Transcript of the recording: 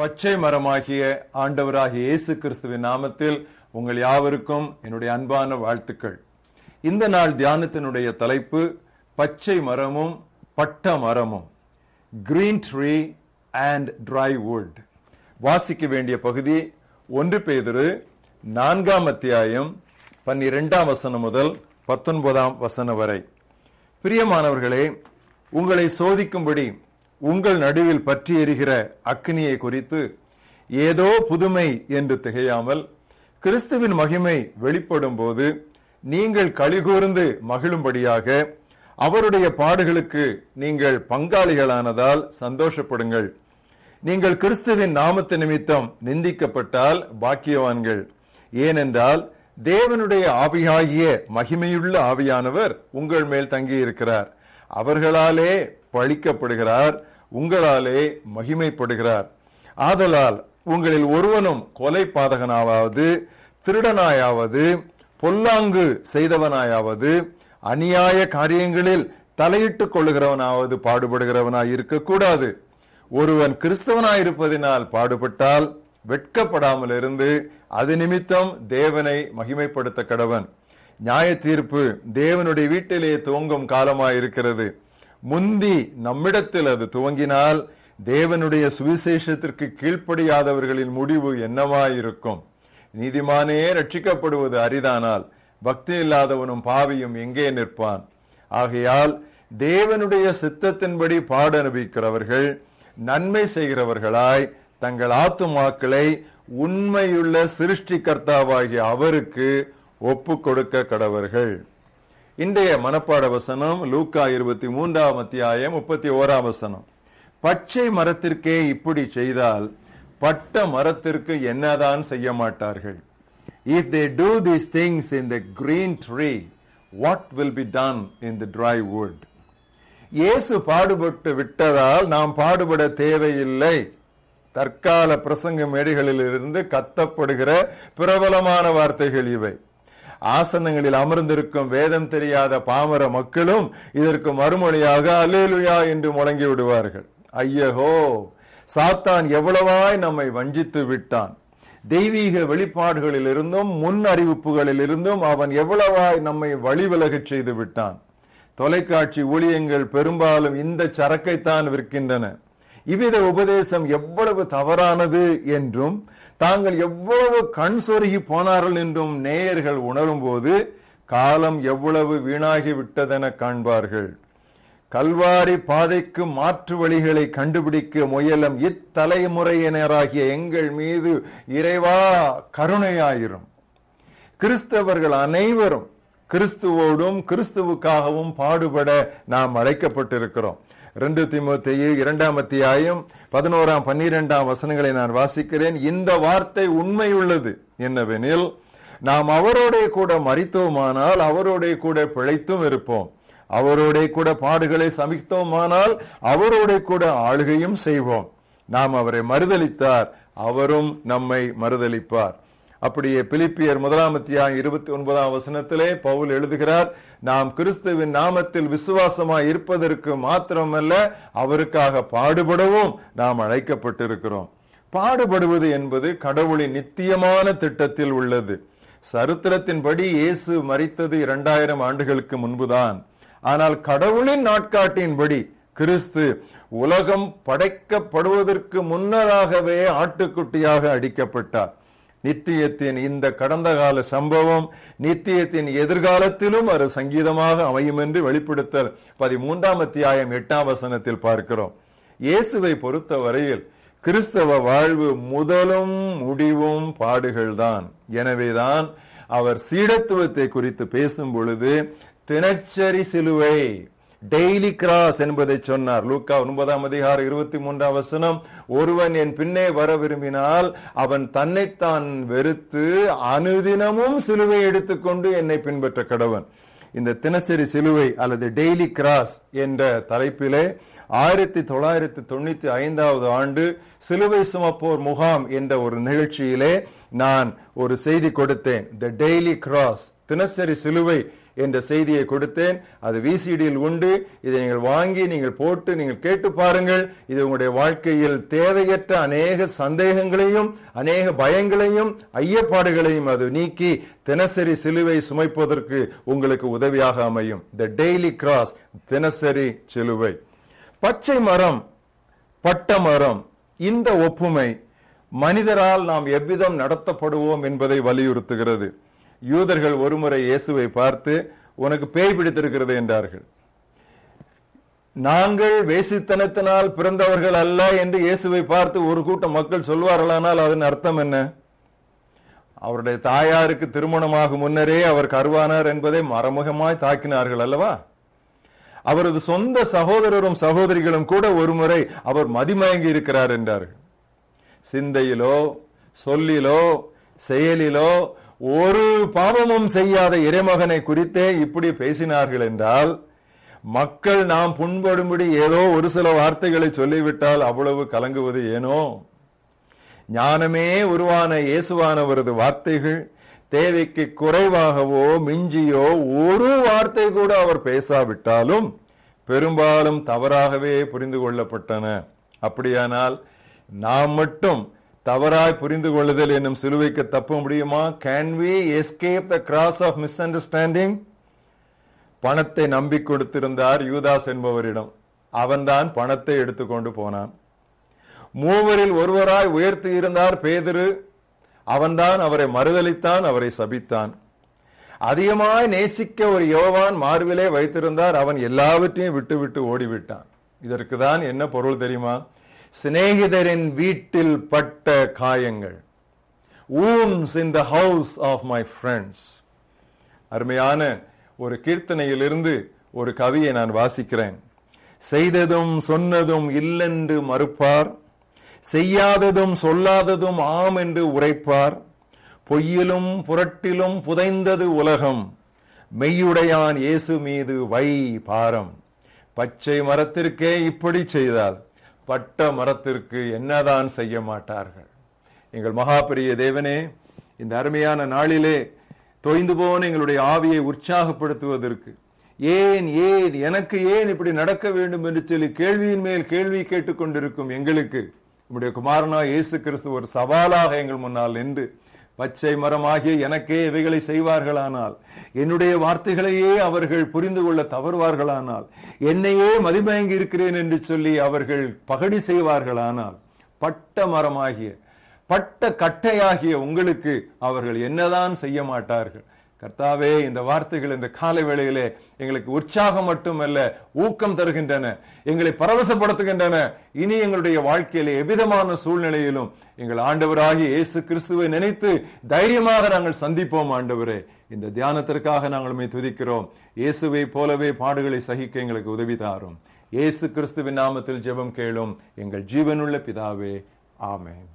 பச்சை மரமாகிய ஆண்டவராகிய இயேசு கிறிஸ்துவின் நாமத்தில் உங்கள் யாவருக்கும் என்னுடைய அன்பான வாழ்த்துக்கள். இந்த நாள் தியானத்தினுடைய தலைப்பு பச்சை மரமும் பட்ட மரமும் green tree and dry wood வாசிக்க வேண்டிய பகுதி ஒன்று பேதிரு நான்காம் அத்தியாயம் பன்னிரெண்டாம் வசனம் முதல் பத்தொன்பதாம் வசனம் வரை. பிரியமானவர்களே உங்களை சோதிக்கும்படி உங்கள் நடுவில் பற்றி எரிகிற அக்னியை குறித்து ஏதோ புதுமை என்று திகையாமல் கிறிஸ்துவின் மகிமை வெளிப்படும் போது நீங்கள் கழிகூர்ந்து மகிழும்படியாக அவருடைய பாடுகளுக்கு நீங்கள் பங்காளிகளானதால் சந்தோஷப்படுங்கள். நீங்கள் கிறிஸ்துவின் நாமத்து நிமித்தம் நிந்திக்கப்பட்டால் பாக்கியவான்கள். ஏனென்றால் தேவனுடைய ஆவியாகிய மகிமையுள்ள ஆவியானவர் உங்கள் மேல் தங்கியிருக்கிறார். அவர்களாலே பழிக்கப்படுகிறார். உங்களாலே மகிமைப்படுகிறார். ஆதலால் உங்களில் ஒருவனும் கொலை பாதகனாவது திருடனாயாவது பொல்லாங்கு செய்தவனாயாவது அநியாய காரியங்களில் தலையிட்டுக் கொள்ளுகிறவனாவது பாடுபடுகிறவனாய் இருக்கக்கூடாது. ஒருவன் கிறிஸ்தவனாயிருப்பதினால் பாடுபட்டால் வெட்கப்படாமல் இருந்து அது நிமித்தம் தேவனை மகிமைப்படுத்த கடவன். நியாய தீர்ப்பு தேவனுடைய வீட்டிலே துவங்கும் காலமாயிருக்கிறது. முந்தி நம்மிடத்தில் அது துவங்கினால் தேவனுடைய சுவிசேஷத்திற்கு கீழ்ப்படியாதவர்களின் முடிவு என்னவாயிருக்கும்? நீதிமானே ரட்சிக்கப்படுவது அரிதானால் பக்தி இல்லாதவனும் பாவியும் எங்கே நிற்பான்? ஆகையால் தேவனுடைய சித்தத்தின்படி பாட அனுபவிக்கிறவர்கள் நன்மை செய்கிறவர்களாய் தங்கள் ஆத்துமாக்களை உண்மையுள்ள சிருஷ்டிகர்த்தாவாகிய அவருக்கு ஒப்பு கொடுக்க கடவர்கள். இன்றைய மனப்பாட வசனம் லூக்கா இருபத்தி மூன்றாம் அத்தியாயம் முப்பத்தி ஓராம் வசனம். பச்சை மரத்திற்கே இப்படி செய்தால் பட்ட மரத்திற்கு என்னதான் செய்ய மாட்டார்கள்? If they do these things in the green tree what will be done in the dry wood Yesu பாடுபட்டு விட்டதால் நாம் பாடுபட தேவையில்லை. தற்கால பிரசங்க மேடைகளில் இருந்து கத்தப்படுகிற பிரபலமான வார்த்தைகள் இவை. ஆசனங்களில் அமர்ந்திருக்கும் வேதம் தெரியாத பாமர மக்களும் இதற்கு மறுமொழியாக அல்லேலுயா என்று முழங்கி விடுவார்கள். ஐயகோ சாத்தான் எவ்வளவாய் நம்மை வஞ்சித்து விட்டான். தெய்வீக வெளிப்பாடுகளில் இருந்தும் முன் அறிவிப்புகளில் இருந்தும் அவன் எவ்வளவாய் நம்மை வழிவிலகச் செய்து விட்டான். தொலைக்காட்சி ஊழியங்கள் பெரும்பாலும் இந்த சரக்கைத்தான் விற்கின்றன. இவ்வித உபதேசம் எவ்வளவு தவறானது என்றும் தாங்கள் எவ்வளவு கண் சொருகி போனார்கள் என்றும் நேயர்கள் உணரும் போது காலம் எவ்வளவு வீணாகி விட்டதென காண்பார்கள். கல்வாரி பாதைக்கு மாற்று வழிகளை கண்டுபிடிக்க முயலும் இத்தலைமுறையினராகிய எங்கள் மீது இறைவா கருணையாயிரும். கிறிஸ்தவர்கள் அனைவரும் கிறிஸ்துவோடும் கிறிஸ்துவுக்காகவும் பாடுபட நாம் அழைக்கப்பட்டிருக்கிறோம். ரெண்டு திமுத்தையு இரண்டாம் அத்தியாயம் பதினோராம் பன்னிரெண்டாம் வசனங்களை நான் வாசிக்கிறேன். இந்த வார்த்தை உண்மை உள்ளது என்னவெனில் நாம் அவரோடைய கூட மறித்தோமானால் அவரோடைய கூட பிழைத்தும் இருப்போம். அவரோடைய கூட பாடுகளை சமித்தோமானால் அவரோடைய கூட ஆளுகையும் செய்வோம். நாம் அவரை மறுதளித்தார் அவரும் நம்மை மறுதளிப்பார் அப்படியே பிலிப்பியர் முதலாம் அத்தியாயம் இருபத்தி ஒன்பதாம் வசனத்திலே பவுல் எழுதுகிறார் நாம் கிறிஸ்துவின் நாமத்தில் விசுவாசமாய் இருப்பதற்கு மாத்திரமல்ல அவருக்காக பாடுபடவும் நாம் அழைக்கப்பட்டிருக்கிறோம். பாடுபடுவது என்பது கடவுளின் நித்தியமான திட்டத்தில் உள்ளது. சரித்திரத்தின்படி இயேசு மறித்தது இரண்டாயிரம் ஆண்டுகளுக்கு முன்புதான். ஆனால் கடவுளின் நாட்காட்டின்படி கிறிஸ்து உலகம் படைக்கப்படுவதற்கு முன்னதாகவே ஆட்டுக்குட்டியாக அடிக்கப்பட்டார். நித்தியத்தின் இந்த கடந்த கால சம்பவம் நித்தியத்தின் எதிர்காலத்திலும் ஒரு சங்கீதமாக அமையும் என்று வெளிப்படுத்தல் பதிமூன்றாம் அத்தியாயம் எட்டாம் வசனத்தில் பார்க்கிறோம். இயேசுவை பொறுத்த வரையில் கிறிஸ்தவ வாழ்வு முதலும் முடிவும் பாடுகள்தான். எனவேதான் அவர் சீடத்துவத்தை குறித்து பேசும் பொழுது தினச்சரி சிலுவை டெய்லி கிராஸ் என்பதை சொன்னார். லூக்கா ஒன்பதாம் அதிகாரம் இருபத்தி மூன்றாம் வசனம். ஒருவன் என் பின்னே வர விரும்பினால் அவன் தன்னைத்தான் வெறுத்து அனுதினமும் சிலுவை எடுத்துக்கொண்டு என்னை பின்பற்ற கடவன். இந்த தினசரி சிலுவை அல்லது டெய்லி கிராஸ் என்ற தலைப்பிலே ஆயிரத்தி தொள்ளாயிரத்தி தொண்ணூத்தி ஐந்தாவது ஆண்டு சிலுவை சுமப்போர் முகாம் என்ற ஒரு நிகழ்ச்சியிலே நான் ஒரு செய்தி கொடுத்தேன். த டெய்லி கிராஸ் தினசரி சிலுவை என்ற செய்தியை கொடுத்தேன். அது விசிடியில் உண்டு. இதை நீங்கள் வாங்கி நீங்கள் போட்டு நீங்கள் கேட்டு பாருங்கள். இது உங்களுடைய வாழ்க்கையில் தேவையற்ற அநேக சந்தேகங்களையும் அநேக பயங்களையும் ஐயப்பாடுகளையும் அது நீக்கி தினசரி சிலுவை சுமைப்பதற்கு உங்களுக்கு உதவியாக அமையும். த டெய்லி கிராஸ் தினசரி சிலுவை. பச்சை மரம் பட்ட மரம் இந்த ஒப்புமை மனிதரால் நாம் எவ்விதம் நடத்தப்படுவோம் என்பதை வலியுறுத்துகிறது. யூதர்கள் ஒருமுறை இயேசுவை பார்த்து உனக்கு பேய் பிடித்திருக்கிறது என்றார்கள். நாங்கள் வேசித்தனத்தினால் பிறந்தவர்கள் அல்ல என்று இயேசுவை பார்த்து ஒரு கூட்டம் மக்கள் சொல்வார்களானால் அதன் அர்த்தம் என்ன? அவருடைய தாயாருக்கு திருமணமாகும் முன்னரே அவர் கருவானார் என்பதை மறைமுகமாய் தாக்கினார்கள் அல்லவா? அவரது சொந்த சகோதரரும் சகோதரிகளும் கூட ஒருமுறை அவர் மதிமயங்கி இருக்கிறார் என்றார்கள். சிந்தையிலோ சொல்லிலோ செயலிலோ ஒரு பாவமும் செய்யாத இறைமகனை குறித்தே இப்படி பேசினார்கள் என்றால் மக்கள் நாம் புண்படும்படி ஏதோ ஒரு சில வார்த்தைகளை சொல்லிவிட்டால் அவ்வளவு கலங்குவது ஏனோ? ஞானமே உருவான இயேசுவானவரது வார்த்தைகள் தேவைக்கு குறைவாகவோ மிஞ்சியோ ஒரு வார்த்தை கூட அவர் பேசாவிட்டாலும் பெரும்பாலும் தவறாகவே புரிந்து கொள்ளப்பட்டன. அப்படியானால் நாம் மட்டும் தவறாய் புரிந்து கொள்ளுதல் என்னும் சிலுவைக்கு தப்ப முடியுமா? Can we escape the cross of misunderstanding பணத்தை நம்பி கொடுத்திருந்தார் யூதாஸ் என்பவரிடம். அவன்தான் பணத்தை எடுத்துக்கொண்டு போனான். மூவரில் ஒருவராய் உயர்த்தி இருந்தார் பேதிரு. அவன்தான் அவரை மறுதளித்தான் அவரை சபித்தான். அதிகமாய் நேசிக்க ஒரு யோவான் மார்பிலே வைத்திருந்தார். அவன் எல்லாவற்றையும் விட்டு விட்டு ஓடிவிட்டான். இதற்கு தான் என்ன பொருள் தெரியுமா? சிநேகிதரின் வீட்டில் பட்ட காயங்கள். Wounds in the house of my friends அருமையான ஒரு கீர்த்தனையிலிருந்து ஒரு கவியை நான் வாசிக்கிறேன். செய்ததும் சொன்னதும் இல்லென்று மறுப்பார். செய்யாததும் சொல்லாததும் ஆம் என்று உரைப்பார். பொய்யிலும் புரட்டிலும் புதைந்தது உலகம். மெய்யுடையான் இயேசு மீது வை பாரம். பச்சை மரத்திற்கே இப்படி செய்தால். பட்ட மரத்திற்கு என்னதான் செய்ய மாட்டார்கள்? எங்கள் மகாபெரிய தேவனே இந்த அருமையான நாளிலே தொய்ந்து போன எங்களுடைய ஆவியை உற்சாகப்படுத்துவதற்கு ஏன் ஏன் எனக்கு ஏன் இப்படி நடக்க வேண்டும் என்று சொல்லி கேள்வியின் மேல் கேள்வி கேட்டுக்கொண்டிருக்கும் எங்களுக்கு நம்முடைய குமாரனா இயேசு கிறிஸ்து ஒரு சவாலாக எங்கள் முன்னால் நின்று பச்சை மரமாகிய எனக்கே இவைகளை செய்வார்களானால் என்னுடைய வார்த்தைகளையே அவர்கள் புரிந்து கொள்ள தவறுவார்களானால் என்னையே மதிமயங்கி இருக்கிறேன் என்று சொல்லி அவர்கள் பகடி செய்வார்களானால் பட்ட மரமாகிய பட்ட கட்டையாகிய உங்களுக்கு அவர்கள் என்னதான் செய்ய மாட்டார்கள்? கர்த்தாவே இந்த வார்த்தைகள் இந்த காலை வேளையிலே எங்களுக்கு உற்சாகம் மட்டுமல்ல ஊக்கம் தருகின்றன எங்களை பரவசப்படுத்துகின்றன. இனி எங்களுடைய வாழ்க்கையிலே எவ்விதமான சூழ்நிலையிலும் எங்கள் ஆண்டவராகி இயேசு கிறிஸ்துவை நினைத்து தைரியமாக நாங்கள் சந்திப்போம் ஆண்டவரே. இந்த தியானத்திற்காக நாங்கள் துதிக்கிறோம். இயேசுவை போலவே பாடுகளை சகிக்க எங்களுக்கு உதவி தாரும். இயேசு கிறிஸ்துவின் நாமத்தில் ஜெபம் கேளும் எங்கள் ஜீவனுள்ள பிதாவே. ஆமேன்.